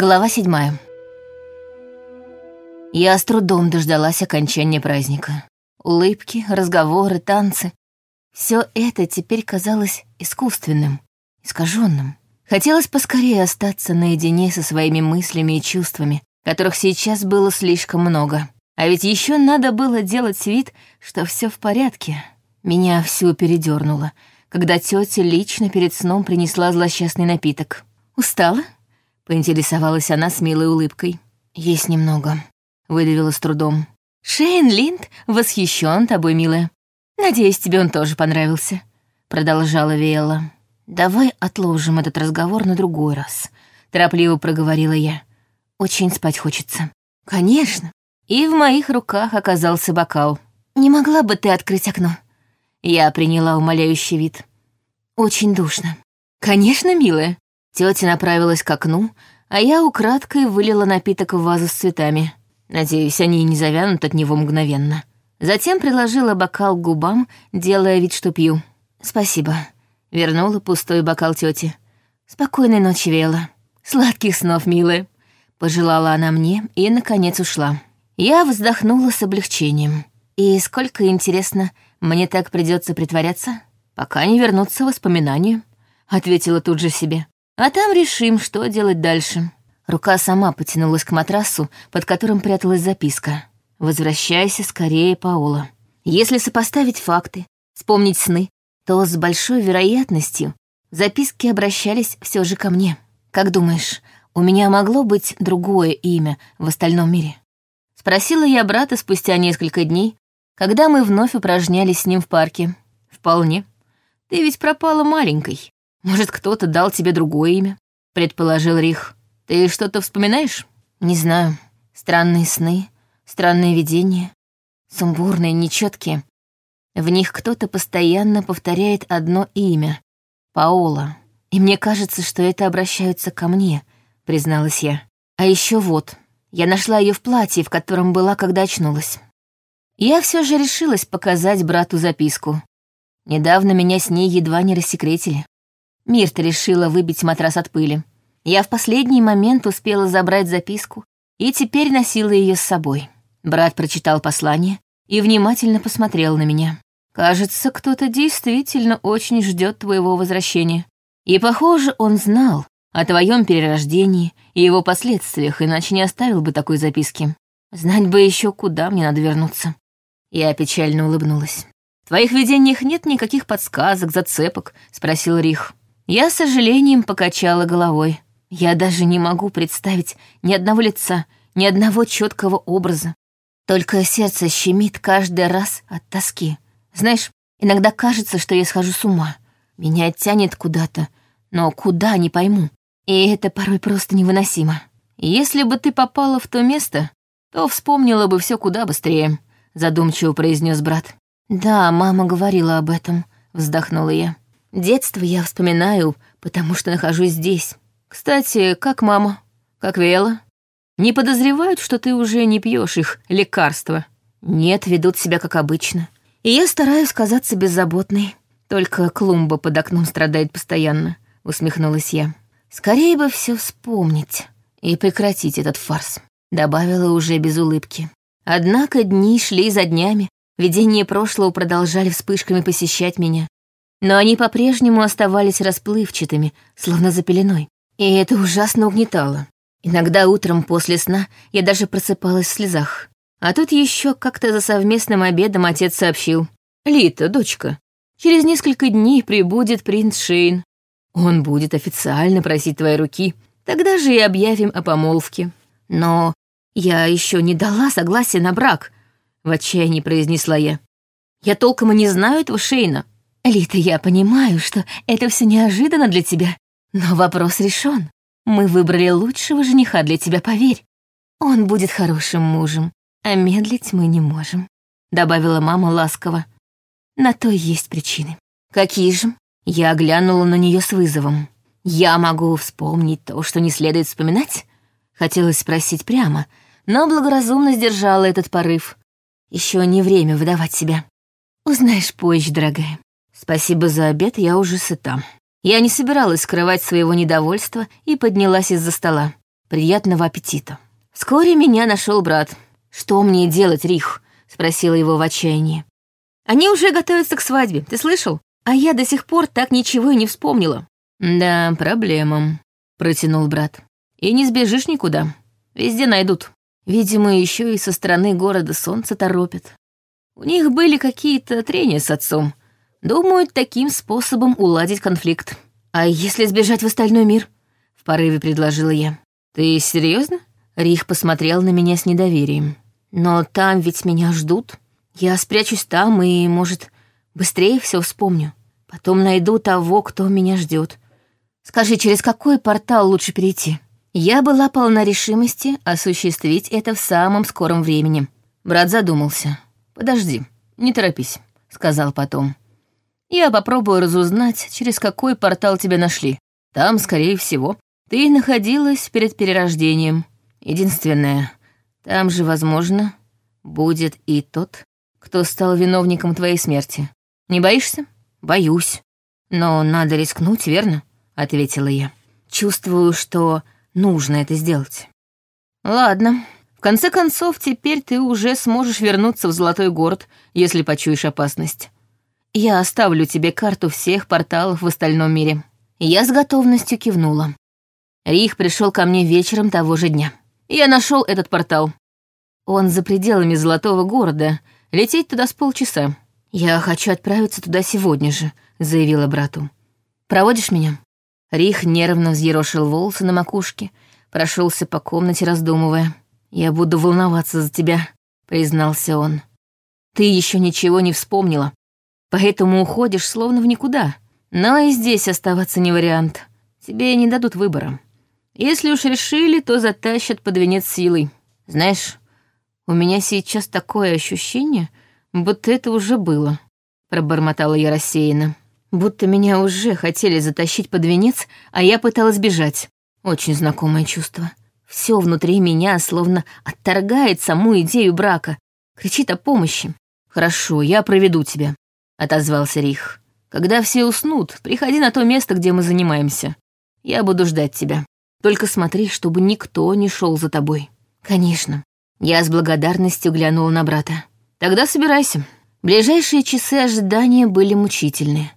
Глава седьмая. Я с трудом дождалась окончания праздника. Улыбки, разговоры, танцы. Все это теперь казалось искусственным, искаженным. Хотелось поскорее остаться наедине со своими мыслями и чувствами, которых сейчас было слишком много. А ведь еще надо было делать вид, что все в порядке. Меня всю передернуло, когда тетя лично перед сном принесла злосчастный напиток. «Устала?» — поинтересовалась она с милой улыбкой. «Есть немного», — выдавила с трудом. «Шейн Линд восхищен тобой, милая. Надеюсь, тебе он тоже понравился», — продолжала Виэла. «Давай отложим этот разговор на другой раз», — торопливо проговорила я. «Очень спать хочется». «Конечно». И в моих руках оказался бокал. «Не могла бы ты открыть окно?» Я приняла умоляющий вид. «Очень душно». «Конечно, милая». Тетя направилась к окну, а я украдкой вылила напиток в вазу с цветами. Надеюсь, они не завянут от него мгновенно. Затем приложила бокал к губам, делая вид, что пью. «Спасибо», — вернула пустой бокал тети. «Спокойной ночи, Вела. Сладких снов, милая», — пожелала она мне и, наконец, ушла. Я вздохнула с облегчением. И сколько, интересно, мне так придется притворяться, пока не вернутся воспоминания, ответила тут же себе. А там решим, что делать дальше. Рука сама потянулась к матрасу, под которым пряталась записка. «Возвращайся скорее, Паола». Если сопоставить факты, вспомнить сны, то с большой вероятностью записки обращались все же ко мне. Как думаешь, у меня могло быть другое имя в остальном мире? Спросила я брата спустя несколько дней, когда мы вновь упражнялись с ним в парке. Вполне. Ты ведь пропала маленькой. Может, кто-то дал тебе другое имя? Предположил Рих. Ты что-то вспоминаешь? Не знаю. Странные сны, странные видения. Сумбурные, нечеткие. В них кто-то постоянно повторяет одно имя. Паола. И мне кажется, что это обращаются ко мне, призналась я. А еще вот, я нашла ее в платье, в котором была, когда очнулась. Я все же решилась показать брату записку. Недавно меня с ней едва не рассекретили. Мирта решила выбить матрас от пыли. Я в последний момент успела забрать записку и теперь носила ее с собой. Брат прочитал послание и внимательно посмотрел на меня. «Кажется, кто-то действительно очень ждет твоего возвращения. И, похоже, он знал о твоем перерождении и его последствиях, иначе не оставил бы такой записки. Знать бы еще, куда мне надо вернуться. Я печально улыбнулась. «В твоих видениях нет никаких подсказок, зацепок?» — спросил Рих. Я с сожалением покачала головой. Я даже не могу представить ни одного лица, ни одного четкого образа. Только сердце щемит каждый раз от тоски. Знаешь, иногда кажется, что я схожу с ума. Меня тянет куда-то, но куда не пойму. И это порой просто невыносимо. Если бы ты попала в то место, то вспомнила бы все куда быстрее задумчиво произнес брат. Да, мама говорила об этом, вздохнула я. Детство я вспоминаю, потому что нахожусь здесь. Кстати, как мама? Как Вела? Не подозревают, что ты уже не пьешь их лекарства? Нет, ведут себя как обычно. И я стараюсь казаться беззаботной. Только клумба под окном страдает постоянно, усмехнулась я. Скорее бы все вспомнить и прекратить этот фарс, добавила уже без улыбки. Однако дни шли за днями, видения прошлого продолжали вспышками посещать меня. Но они по-прежнему оставались расплывчатыми, словно за пеленой. И это ужасно угнетало. Иногда утром после сна я даже просыпалась в слезах. А тут еще как-то за совместным обедом отец сообщил. «Лита, дочка, через несколько дней прибудет принц Шейн. Он будет официально просить твоей руки. Тогда же и объявим о помолвке. Но «Я еще не дала согласия на брак», — в отчаянии произнесла я. «Я толком и не знаю этого Шейна. Лита, я понимаю, что это все неожиданно для тебя, но вопрос решен. Мы выбрали лучшего жениха для тебя, поверь. Он будет хорошим мужем, а медлить мы не можем», — добавила мама ласково. «На то есть причины». «Какие же?» Я глянула на нее с вызовом. «Я могу вспомнить то, что не следует вспоминать?» Хотелось спросить прямо, но благоразумно сдержала этот порыв. Еще не время выдавать себя. Узнаешь позже, дорогая. Спасибо за обед, я уже сыта. Я не собиралась скрывать своего недовольства и поднялась из-за стола. Приятного аппетита. Вскоре меня нашел брат. «Что мне делать, Рих?» — спросила его в отчаянии. «Они уже готовятся к свадьбе, ты слышал? А я до сих пор так ничего и не вспомнила». «Да, проблема», — протянул брат. «И не сбежишь никуда. Везде найдут. Видимо, еще и со стороны города солнце торопят. У них были какие-то трения с отцом. Думают, таким способом уладить конфликт. А если сбежать в остальной мир?» — в порыве предложила я. «Ты серьезно? Рих посмотрел на меня с недоверием. «Но там ведь меня ждут. Я спрячусь там и, может, быстрее все вспомню. Потом найду того, кто меня ждет. Скажи, через какой портал лучше перейти?» Я была полна решимости осуществить это в самом скором времени. Брат задумался. «Подожди, не торопись», — сказал потом. «Я попробую разузнать, через какой портал тебя нашли. Там, скорее всего, ты находилась перед перерождением. Единственное, там же, возможно, будет и тот, кто стал виновником твоей смерти. Не боишься? Боюсь. Но надо рискнуть, верно? Ответила я. Чувствую, что нужно это сделать. Ладно. В конце концов, теперь ты уже сможешь вернуться в Золотой город, если почуешь опасность. Я оставлю тебе карту всех порталов в остальном мире. Я с готовностью кивнула. Рих пришел ко мне вечером того же дня. Я нашел этот портал. Он за пределами Золотого города. Лететь туда с полчаса. Я хочу отправиться туда сегодня же, заявила брату. Проводишь меня? Рих нервно взъерошил волосы на макушке, прошелся по комнате, раздумывая. «Я буду волноваться за тебя», — признался он. «Ты еще ничего не вспомнила, поэтому уходишь словно в никуда. Но и здесь оставаться не вариант. Тебе не дадут выбора. Если уж решили, то затащат под венец силой. Знаешь, у меня сейчас такое ощущение, будто это уже было, пробормотала я рассеянно. Будто меня уже хотели затащить под венец, а я пыталась бежать. Очень знакомое чувство. Все внутри меня словно отторгает саму идею брака, кричит о помощи. «Хорошо, я проведу тебя», — отозвался Рих. «Когда все уснут, приходи на то место, где мы занимаемся. Я буду ждать тебя». Только смотри, чтобы никто не шел за тобой. Конечно. Я с благодарностью глянула на брата. Тогда собирайся. Ближайшие часы ожидания были мучительные.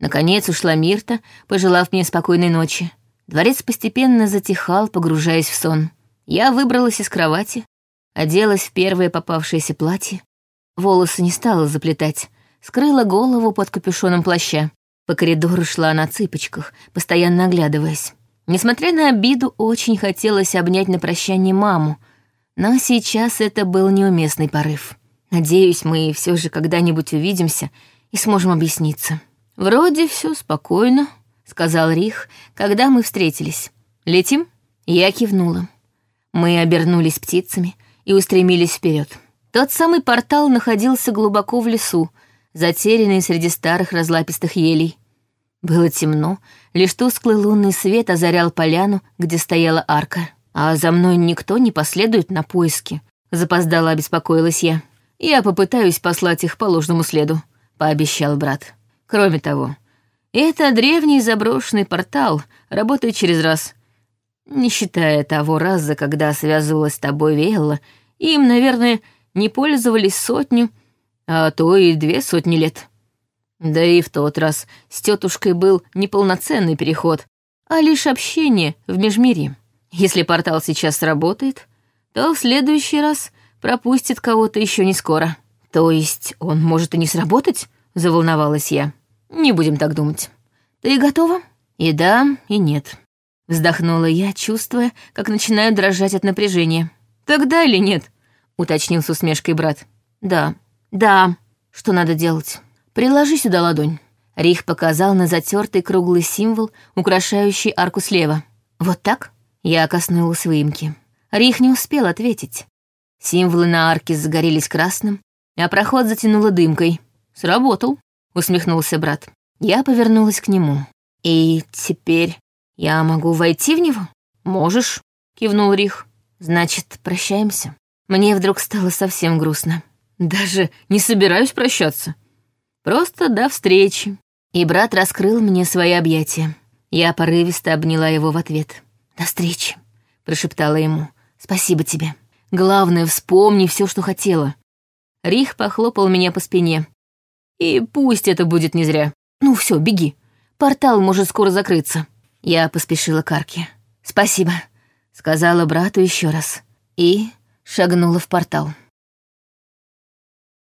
Наконец ушла Мирта, пожелав мне спокойной ночи. Дворец постепенно затихал, погружаясь в сон. Я выбралась из кровати, оделась в первое попавшееся платье. Волосы не стала заплетать, скрыла голову под капюшоном плаща. По коридору шла на цыпочках, постоянно оглядываясь. Несмотря на обиду, очень хотелось обнять на прощание маму, но сейчас это был неуместный порыв. Надеюсь, мы все же когда-нибудь увидимся и сможем объясниться. «Вроде все спокойно», — сказал Рих, когда мы встретились. «Летим?» Я кивнула. Мы обернулись птицами и устремились вперед. Тот самый портал находился глубоко в лесу, затерянный среди старых разлапистых елей. Было темно, лишь тусклый лунный свет озарял поляну, где стояла арка. А за мной никто не последует на поиски. Запоздала обеспокоилась я. Я попытаюсь послать их по ложному следу, пообещал брат. Кроме того, это древний заброшенный портал, работает через раз. Не считая того раза, когда связывалась с тобой Велла, им, наверное, не пользовались сотню, а то и две сотни лет. Да и в тот раз с тетушкой был неполноценный переход, а лишь общение в межмирье. Если портал сейчас сработает, то в следующий раз пропустит кого-то еще не скоро. То есть он может и не сработать? Заволновалась я. Не будем так думать. Ты готова? И да, и нет. Вздохнула я, чувствуя, как начинаю дрожать от напряжения. Тогда или нет? Уточнил с усмешкой брат. Да, да. Что надо делать? «Приложи сюда ладонь». Рих показал на затертый круглый символ, украшающий арку слева. «Вот так?» Я коснулась выемки. Рих не успел ответить. Символы на арке загорелись красным, а проход затянуло дымкой. «Сработал», — усмехнулся брат. Я повернулась к нему. «И теперь я могу войти в него?» «Можешь», — кивнул Рих. «Значит, прощаемся». Мне вдруг стало совсем грустно. «Даже не собираюсь прощаться», Просто до встречи. И брат раскрыл мне свои объятия. Я порывисто обняла его в ответ. До встречи, — прошептала ему. «Спасибо тебе. Главное, вспомни все, что хотела». Рих похлопал меня по спине. «И пусть это будет не зря. Ну все, беги. Портал может скоро закрыться». Я поспешила к арке. «Спасибо», — сказала брату еще раз. И шагнула в портал.